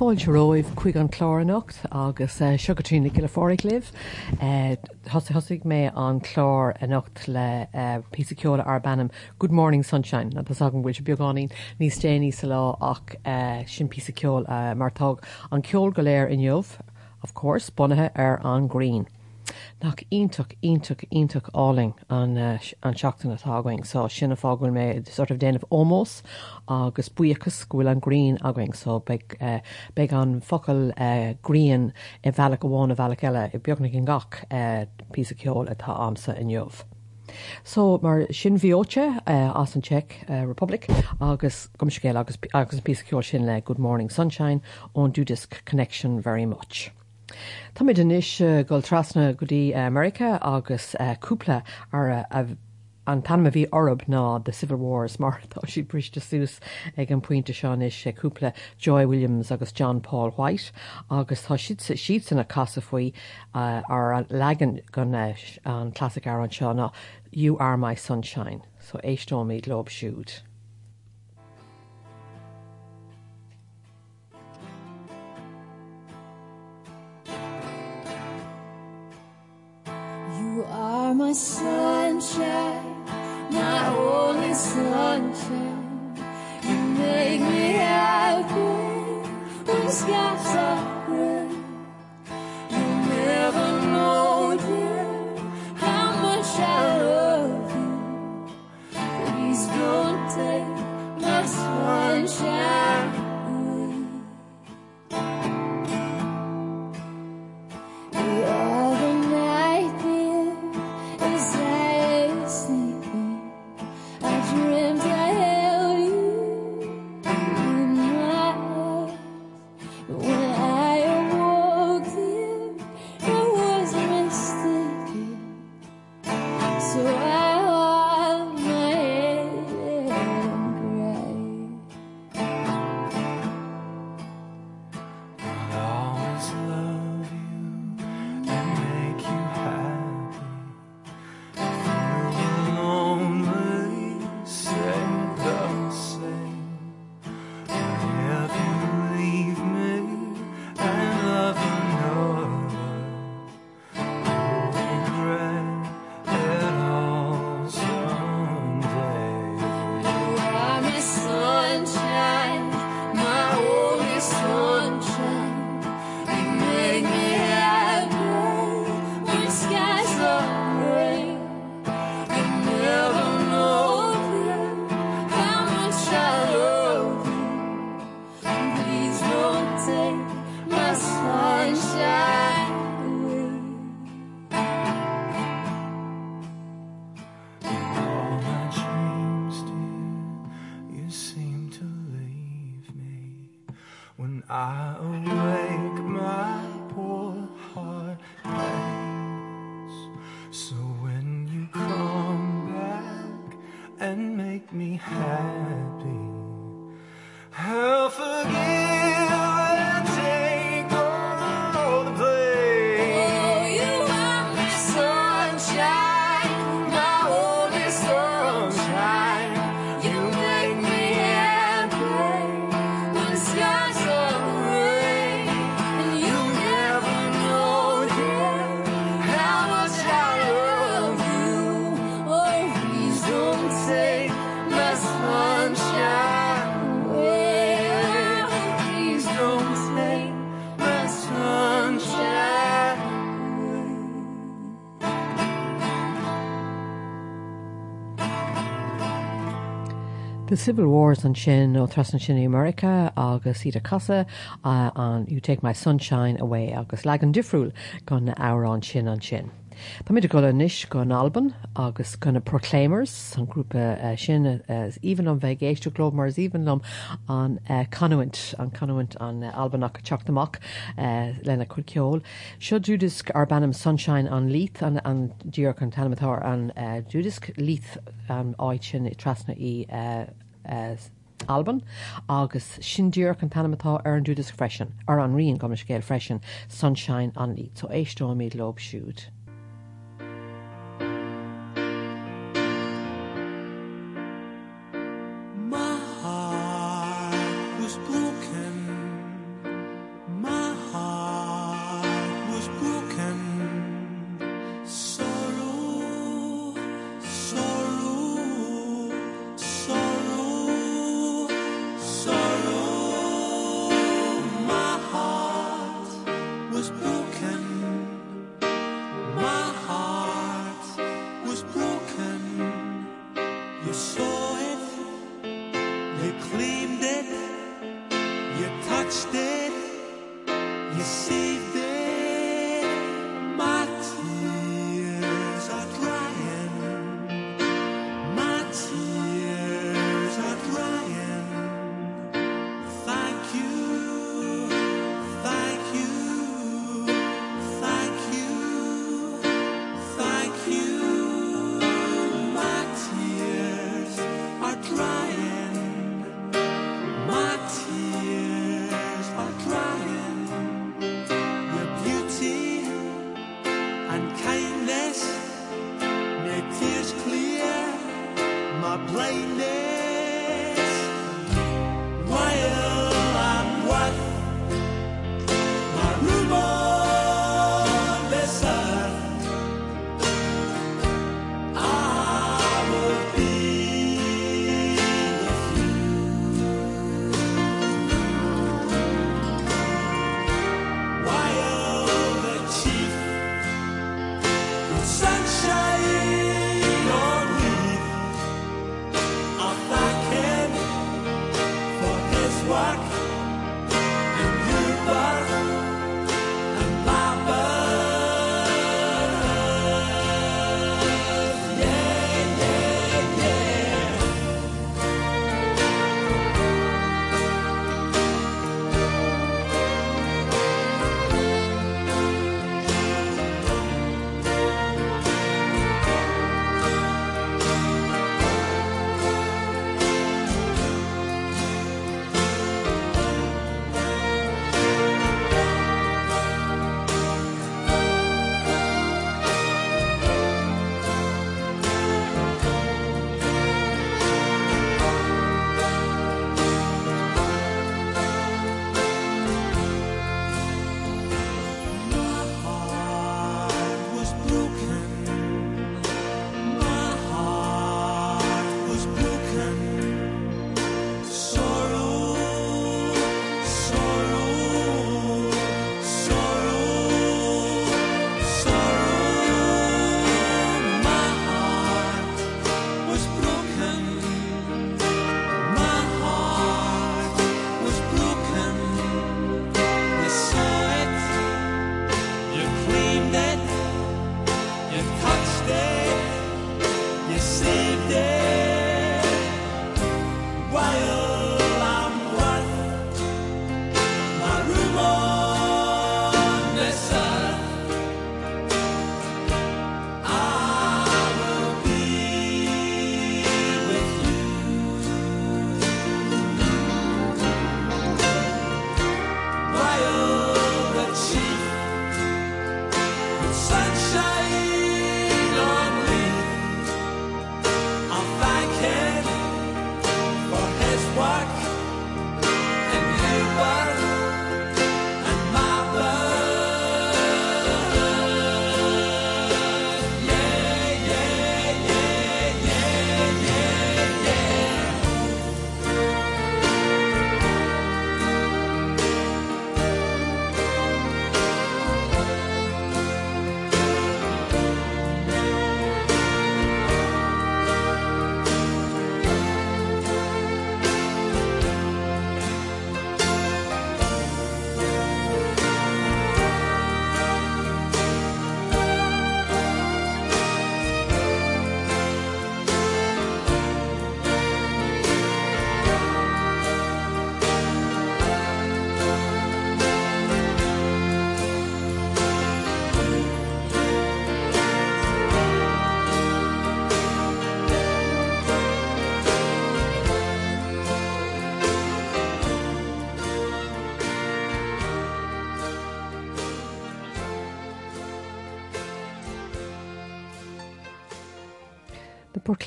Fáil se roiimh chuig an chláirnacht agus eh, sugartína go fóric libh. Eh, Thosa thosigh mé an chlár a nacht le eh, píceola ar bannam Good Morning Sunshine na tá agan bhfuil se beagáín níos déanaí sa lá ach sin píceol martág an ceol go léir in jobh, of course, bunathe ar an Green. Nach ionach ionach ionach áling an uh, an seachtain so sinna fágfuil mé sort of déanamh ómós agus buchas scoúil an Green aing so be, uh, be an focail uh, Green i bhealach goháin a bhealach eile i beagna gin gach uh, pí ceol atá amsa in jobh. So mar sin bhíote uh, as an Czech uh, Republic agus gomscéil agus agus pí sin le Good Morning Sunshine ón Dudisc Connection very much. Tá mé den is uh, goil trasna go dtí America agus uh, cúpla ar uh, an tan a bhí orb ná de Civil Wars mar tá si briste sús ag an puinte seán is Joy Williams agus John Paul White agus tá siad siad sanna casa uh, ar legan gan uh, an classic ar an seánna You are my sunshine, so éistó méid lob siúd. My sunshine, my only sunshine. You make me happy when the skies are gray. You never know, dear, how much I love you. Please don't take my sunshine. The Civil Wars an sin ó trasan sin America agus iad a casa uh, an You Take My Sunshine Away agus le an difriúil gan na árán sin an sin. Tá mid go níis go an Alban agus gona Proclaimers an grúpa uh, sin uh, even an bheith géistú glob mars even lom an uh, Canuint an Canuint an uh, Albanach teachtamach uh, lena chuceol. Seo dúdisc ar bannam sunshine an lít an, an ddíor an talmatá an uh, dúdisc lít an áid sin i trasna í uh, uh, Alban agus sindíor an tanamatá ar an dúdas freisin ar an rion go scéil freisin sunshine an lí so éistó míad lob siúd.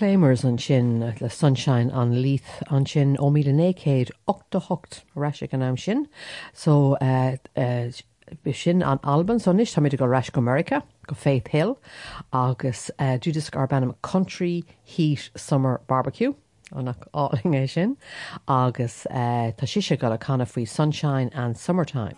Claimers an sin le sunshine an Leith an sin ó 1988 reise an am sin, so be uh, uh sin an Alban sonis tá to go reis America go Faith Hill agus uh, Judas Arbanam Country Heat Summer Barbecue. on áingé sin agus uh, tá si se go a canna faoi sunshine and summertime.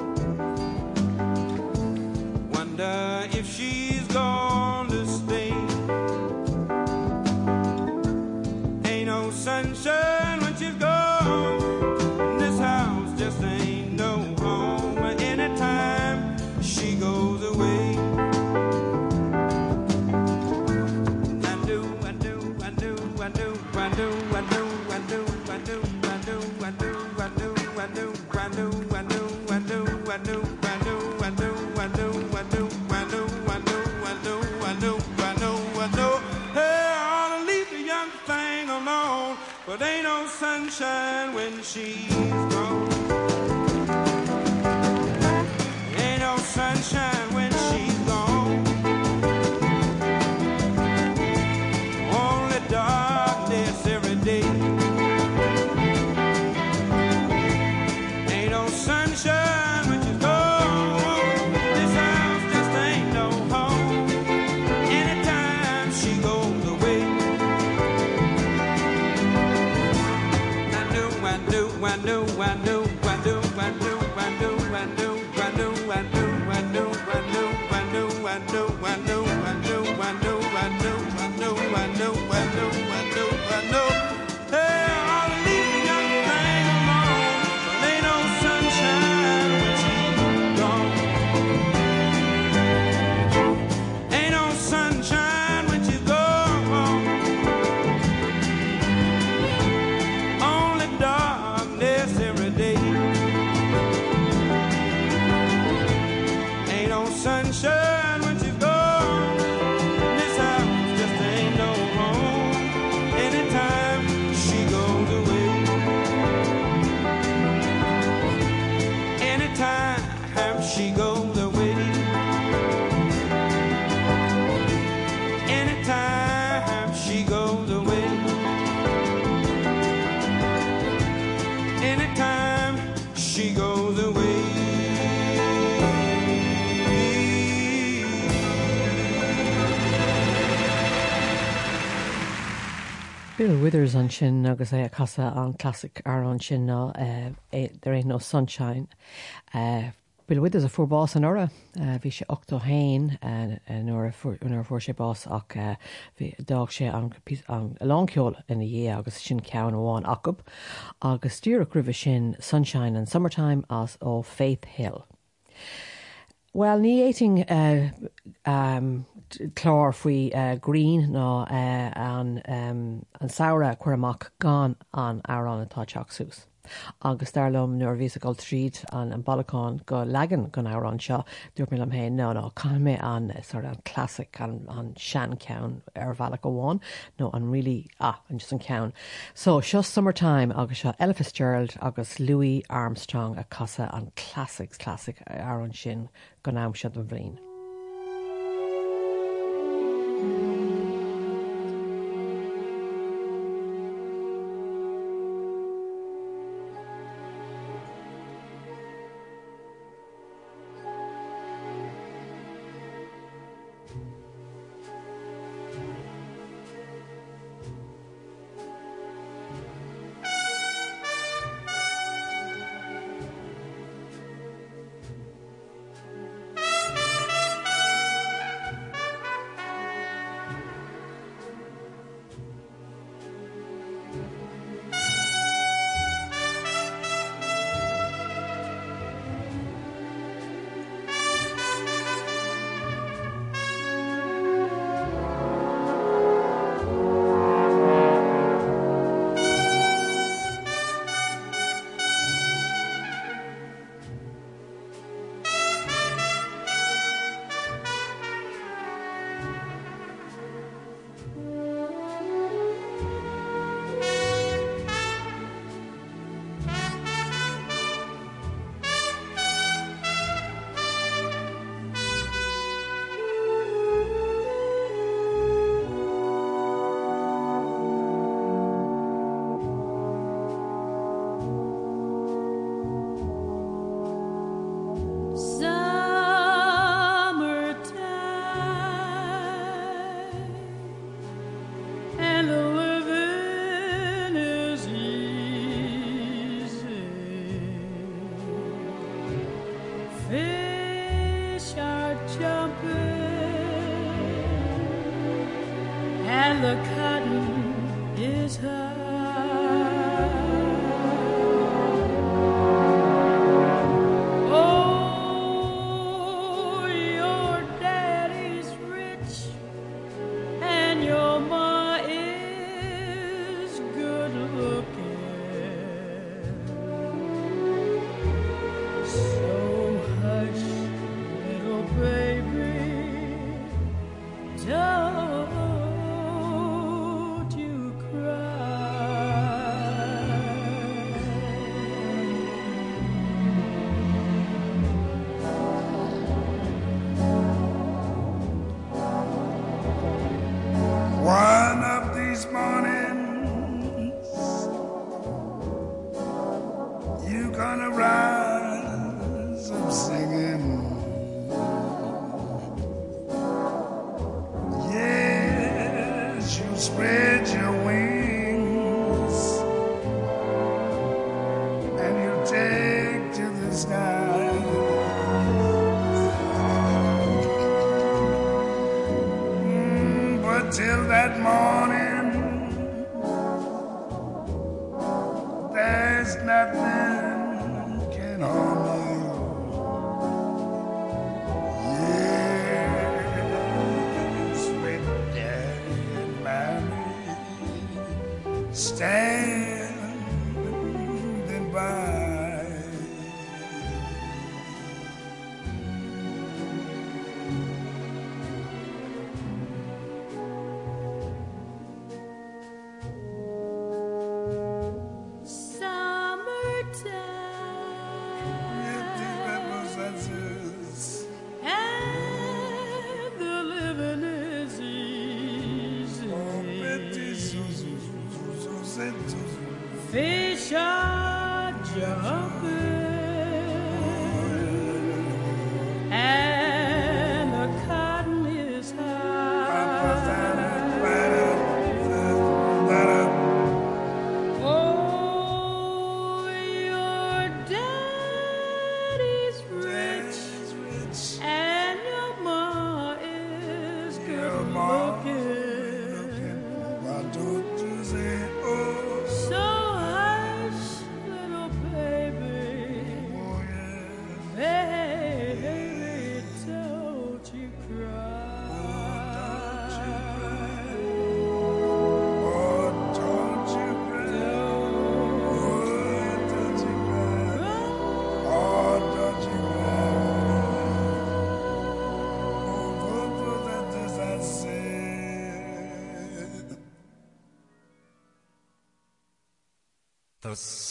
go. Sunshine when she's gone. know I know. Withers an sin agus é a casa an classic ar an sin ná there ain't no sunshine. Uh, Bill Withers a fuórbás an ora, uh, bhí sé 8 hain nuair fuór sé bás ach dag sé an, an láceol ina dhé agus sin cean óháin acab, agus tíach rih sin sunshine and summertime as ó Faith Hill. Well, ní éting uh, um, chlár faoi uh, Green ná uh, an, um, an saora chuirach gan an árán atá teachsús. Agus darlumm nuair ví gáil tríd an an balán go legan gan árán seo dúir mé am héin ná ná caiime an uh, sort an classic an, an sean cean ar bhela go bháin nó an rilí ah, an just an cean. So seo summertime agus seo Ella Fitzgerald agus Louis Armstrong a casa an classics classic ar an sin go náam se an bhrín. The cotton is high.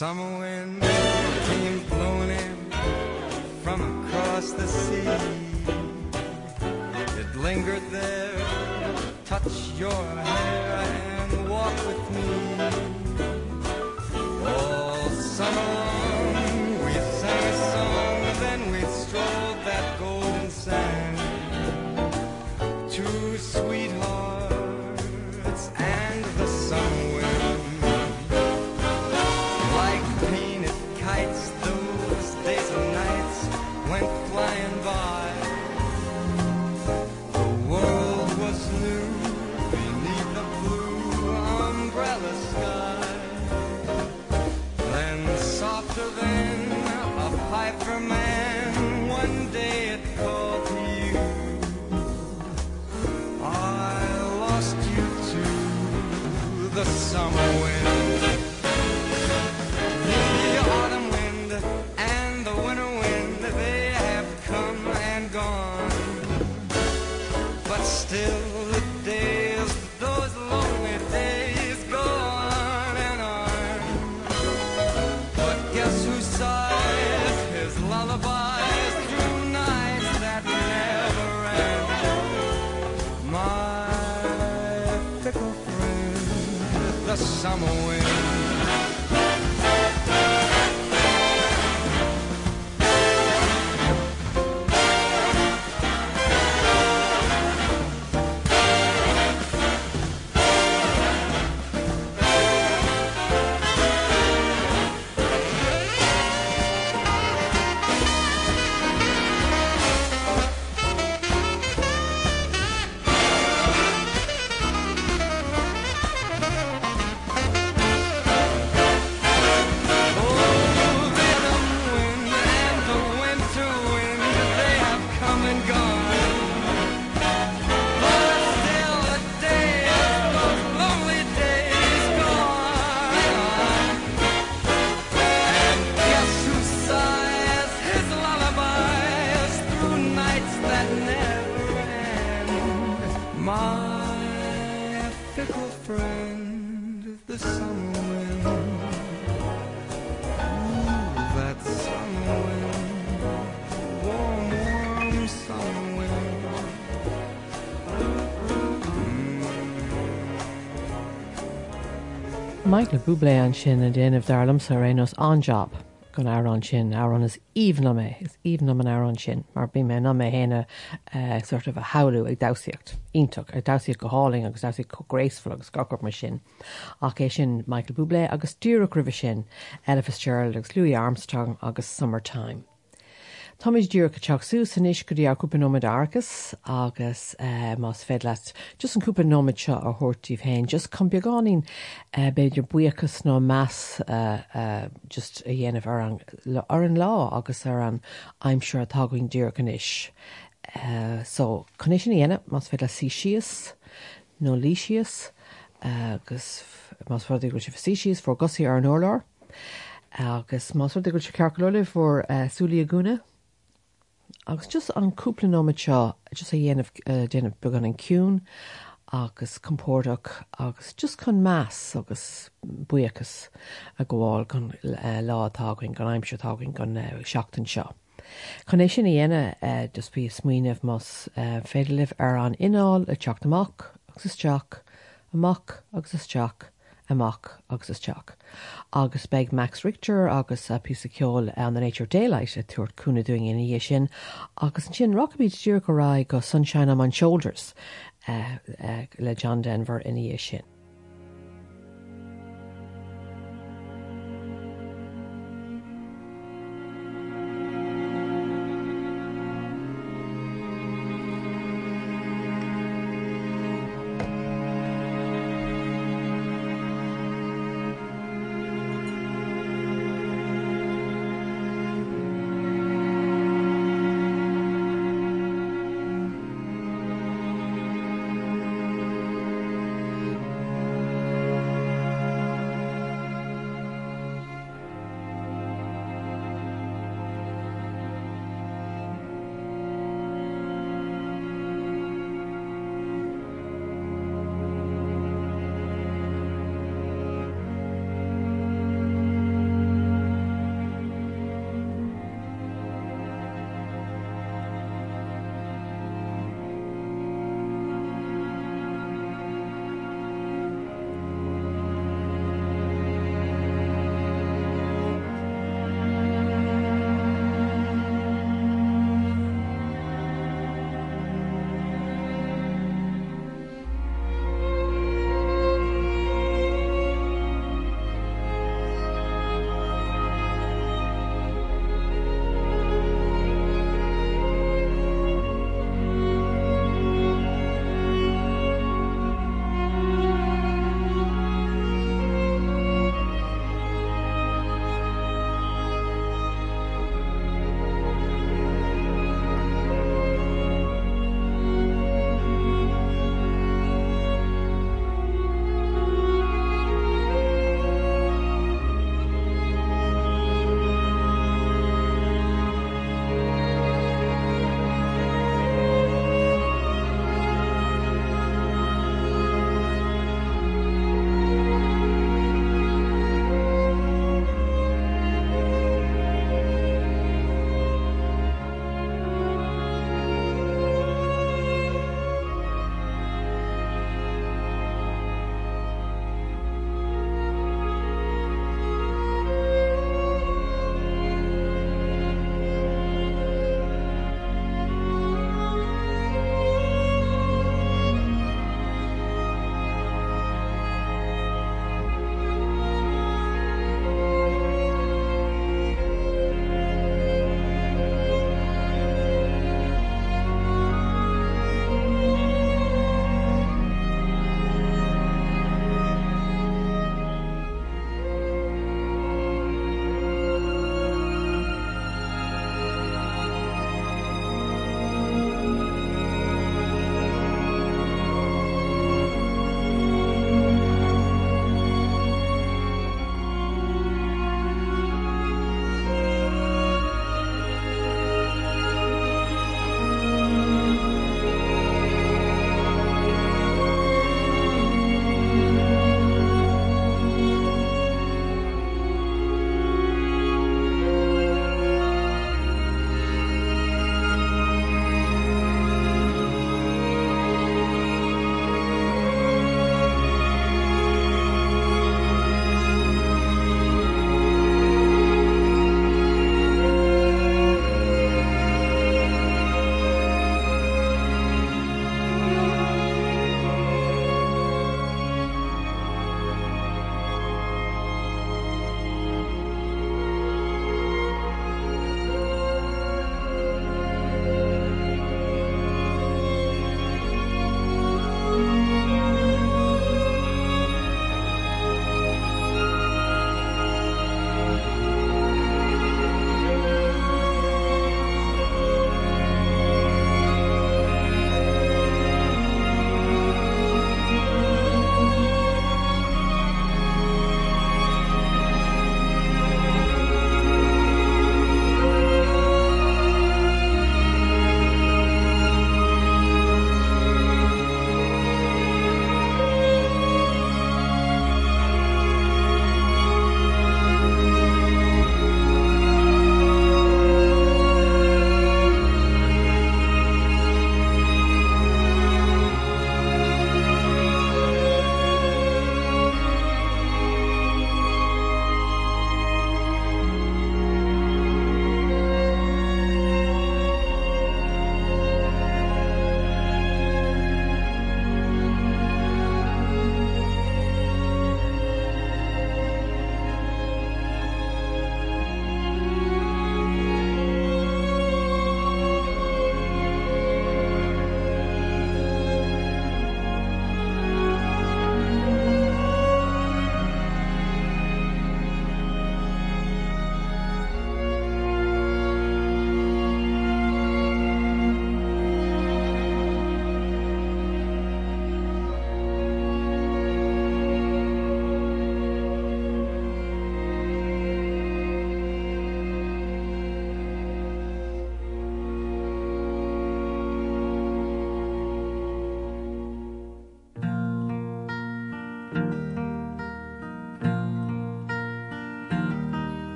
The fickle friend the summer that summer warm warm summer Mike bublé an sin a déanamh darlam sa rénos. Job gon árán sin. Árán is íomna mé is íomna an árán sin. Mar bí mé na mé héine uh, sort of a haú ag daíocht ítach ag daíocht go háling agus daí go gréisfol agus gacur mar sin. Ach é sin Michael Bublé agus dúach rih sin Elvis Fitzgerald agus Louis Armstrong agus Summertime. Thomas dúr go teach sú san is go dtí arúpa nóid agus agus uh, más fed leat just an cúpa nóid seo a thuirtíh hain, just cum beáín uh, beidir buchas nó meas uh, uh, just a dhéanamh ar an, ar an lá agus ar an aimimseir atágain dúr gan isis. Uh, so chunéis sin dhéana más fed le sí sios nó líisios agus más fu go si síisios for gosaí ar an nóir. agus más go se cearcolólah for uh, súlí a gúna agus just an cúplanóid seo just a dhéanamh uh, déanamh began an cún agus compórtach agus just chun meas agus buchas a gháil gan uh, látágain gan aimim setágain gan uh, seachtain seo. Conéis sin dhéine uh, dus bí smuoineh mas uh, féidirlih ar an ináil a teach amach agus is teach amach agus is teach amach agus is teach. Agus beag Max Richter agus a pí ceol an the Nature Daylight a tuairt cúna doing in dhé sin, agus an sin rockabíd dúr go rá go sunshine am an shoulders uh, uh, le John Denver in dhé sin.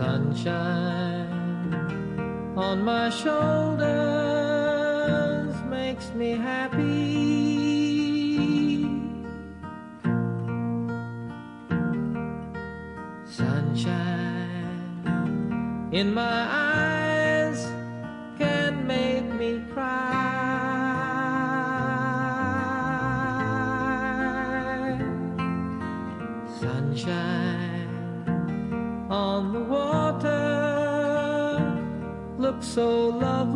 sunshine on my shoulders makes me happy. Sunshine in my eyes so love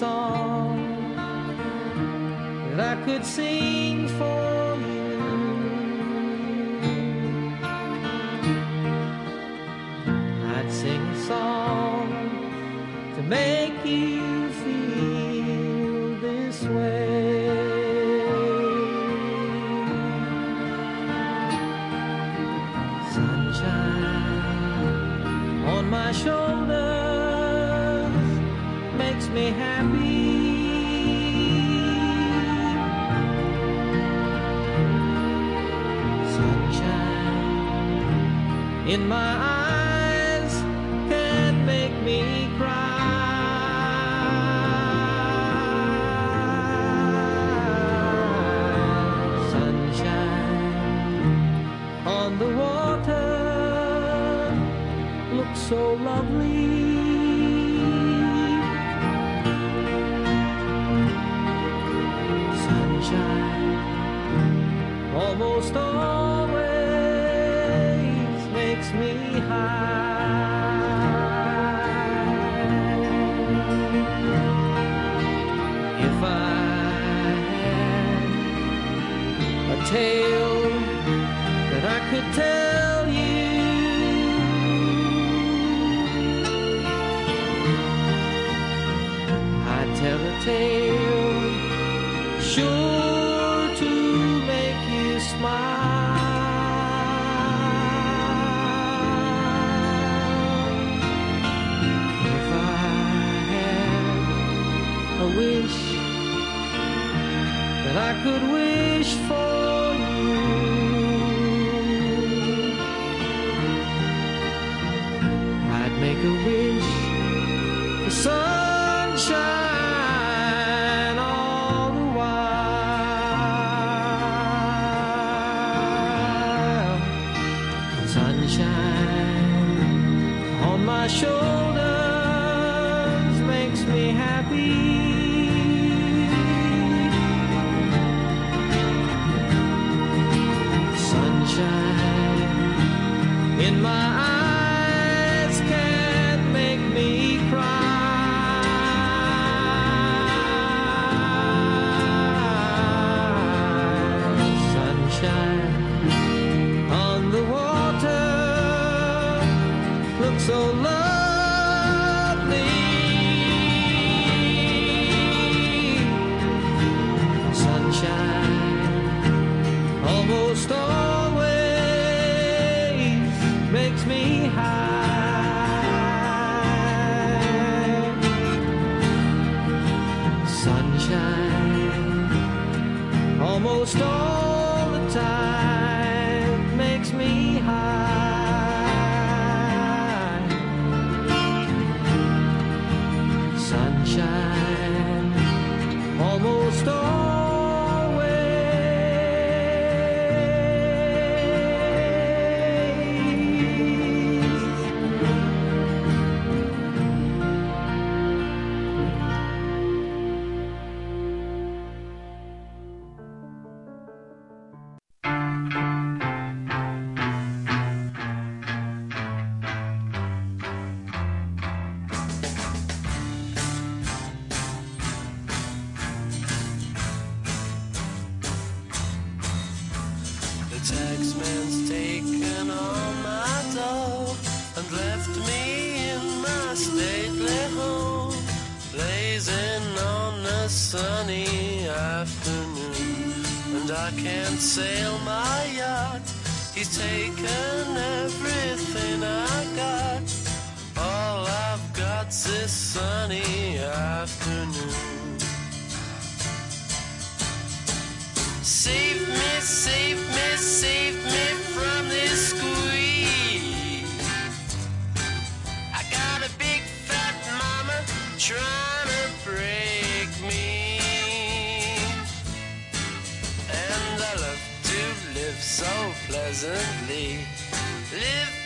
song that I could sing my shoulders makes me happy. Sunshine in my eyes sunny afternoon. Save me, save me, save me from this squeeze. I got a big fat mama trying to break me. And I love to live so pleasantly. Live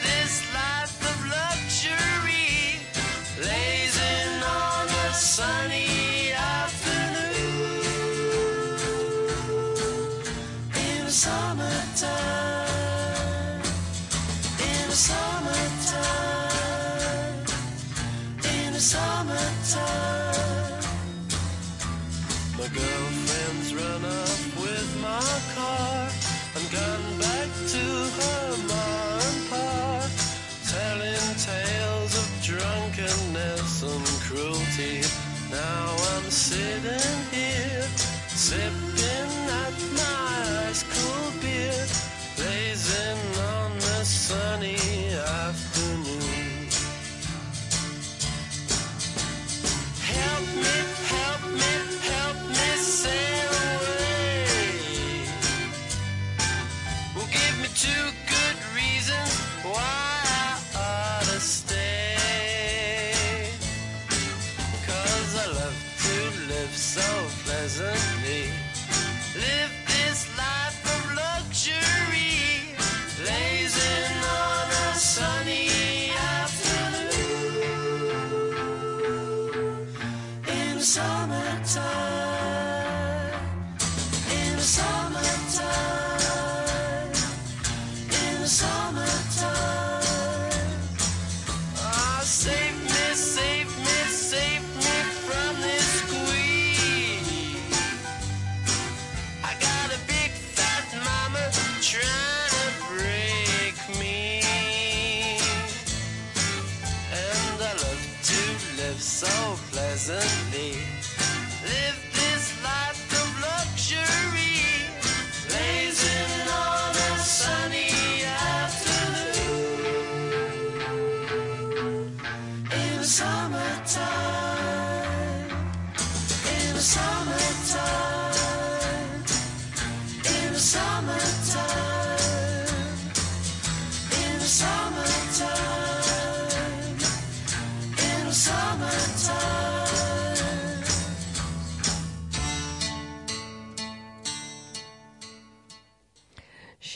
in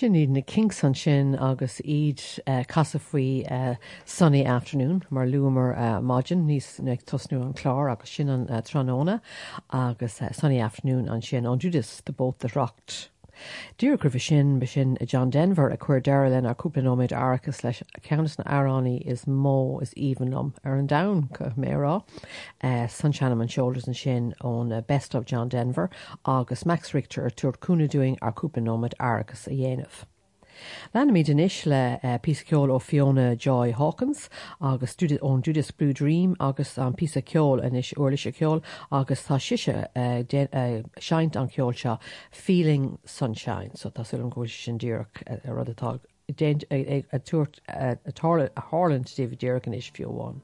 Sin iad na Kinks an sin agus iad uh, casa uh, sunny afternoon mar luúmar uh, mágin níos ag tosnú an chlár agus sin an tróna agus sunny afternoon an sin an Judas the boat that rocked. Dúr go bh sin be sin i John Denver a chuir deir len ar cúplanóid arachas leis ceannas na is mó is evenlum ar an dam go mérá uh, Sunshine and Shoulders an sin ón uh, Best of John Denver agus Max Richter tuaircúna doing ar cúplanóid arachas a dhéanamh. Lena míid in isis le uh, pí ceol ó Fiona Joy Hawkins agus studi- ón Judas Blue Dream agus an pí ceol in is uirla se ceol agus tá siise uh, de- uh, seint an ceol seo Feeling Sunshine, so tá an ggóil sin ddíach a rud atá déint- ag- ag- a tuairt a tála- a Harland David Dearach in is fiúháin.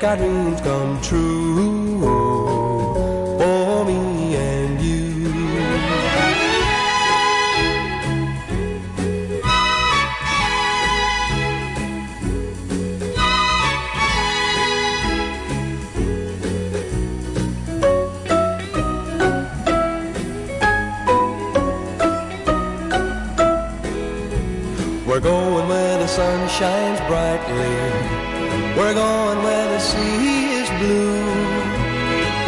Make dreams come true. For me and you. We're going where the sun shines brightly. We're going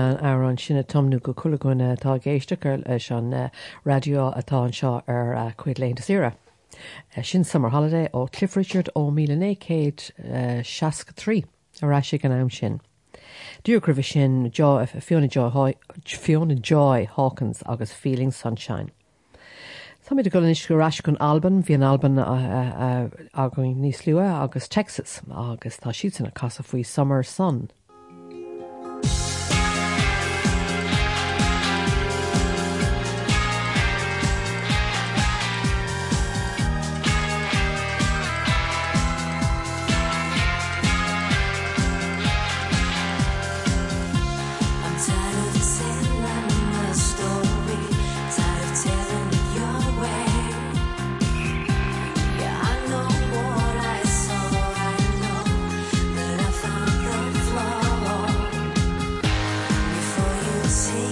an ar an sinna tomnú go chulaúna tá géistear leis an eh, radio atá an seo ar eh, chuid léonnta sira. Eh, Sin Summer Holiday ó Cliff Richard ó 1963 ará si an am sin. Dúrah sin Jo- Fiona Joy Fiona Joy Hawkins agus Feeling Sunshine. Tá mé go is gorás gon Alban hí an Alban agan níos lua agus Texas agus tá siúd sanna casa faoi Summer Sun. Before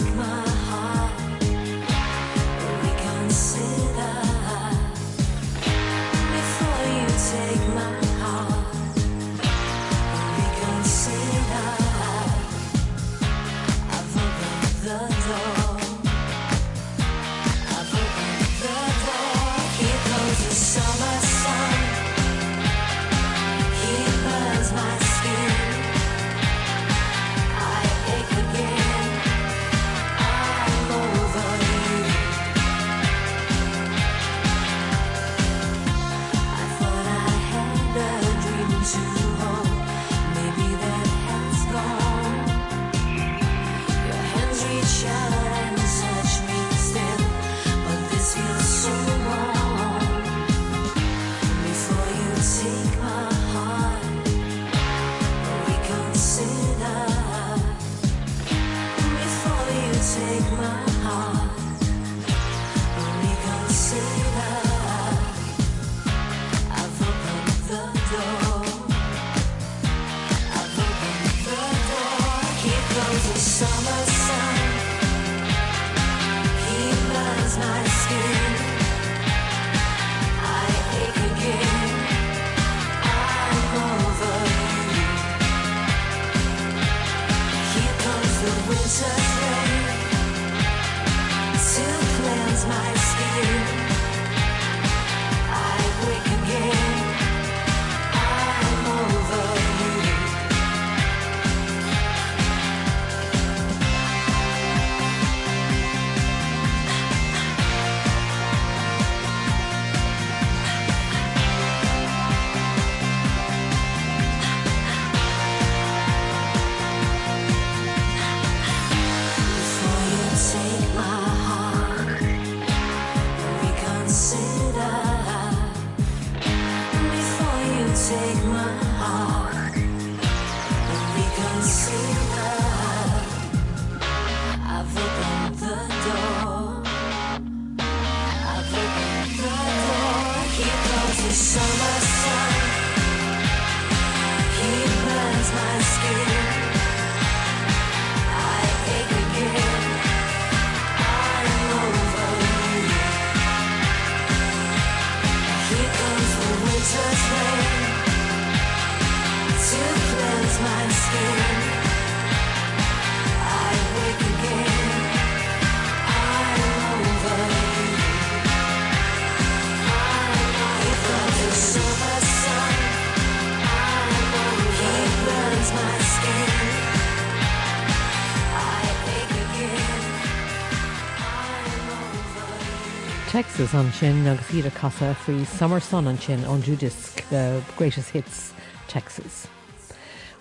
Texas an sin agus iad a casa faoi Summer Sun an sin an Judisc the Greatest Hits Texas.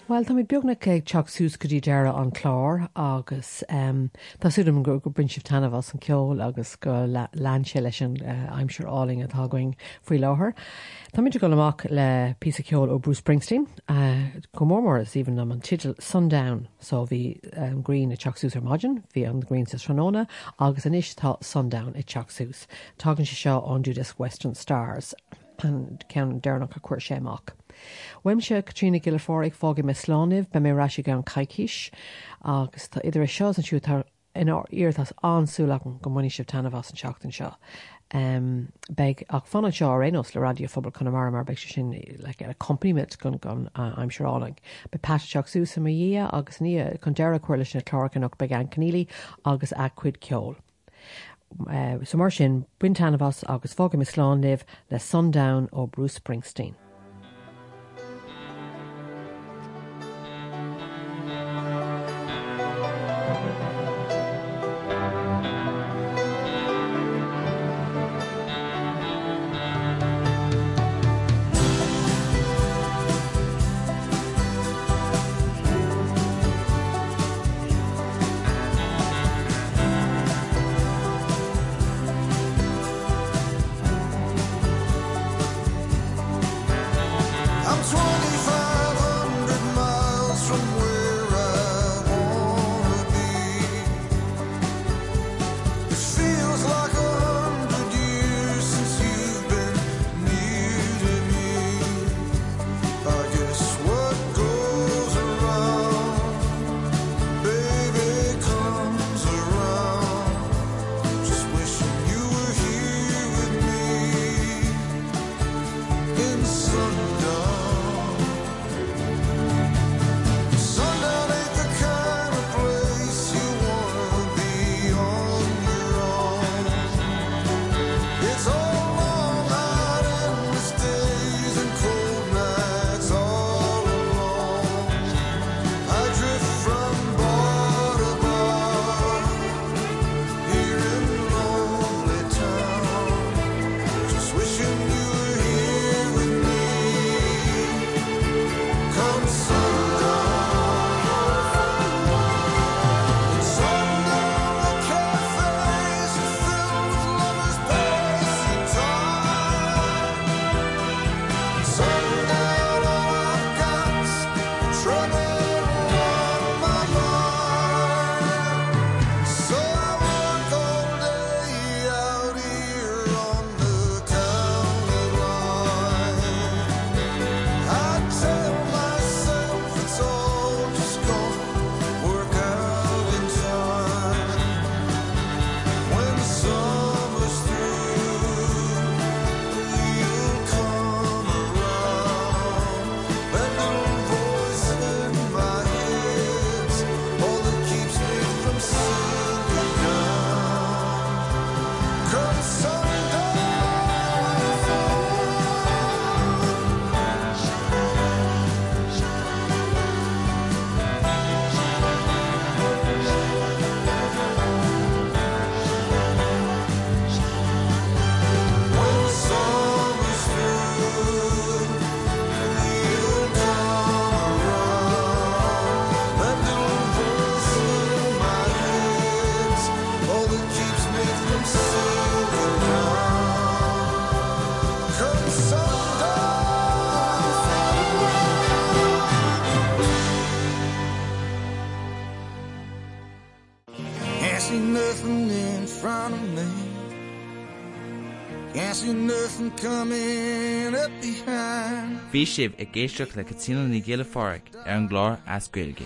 Well Tá beagna ag teach sús go dtí deara an chlár agus um, Tásúdam gur go brin sih an ceol agus go láse leis an uh, aimimseir áling atá going faoi láthair. Tá muidir go amach le pí ceol ó Bruce Springsteen uh, go mórmór is even am an titil Sundown so bhí Green i teachsús ar maidin, hí an Green sa Tróna agus an isis tá Sundown i teachsús. Tágann se seo an Judas Western Stars an cean dearnach a chuir séach. Weimse Katrina Gilfóric fága me sláineh be mé raisi gan caiiciis agus tá idir seo an siú tar in íirtas ansúlagan go muí sib tanmhas an seachtain seo. Um, beg ach fanna seo rénos le radiofobal chun mar mar beh sin le ar a complimit gun gun uh, I'm seráling. Be pat seach sú sa dhé agus ní chun deire chuirla sin chlácanach be an cnílí agus a chuid ceol. Uh, so mar sin buintanamhas agus fágam is sláán libh le Sundown ó Bruce Springsteen. Bhí sibh i ggéisteach le catína ní ggéile fáric ar an glár ascuilge.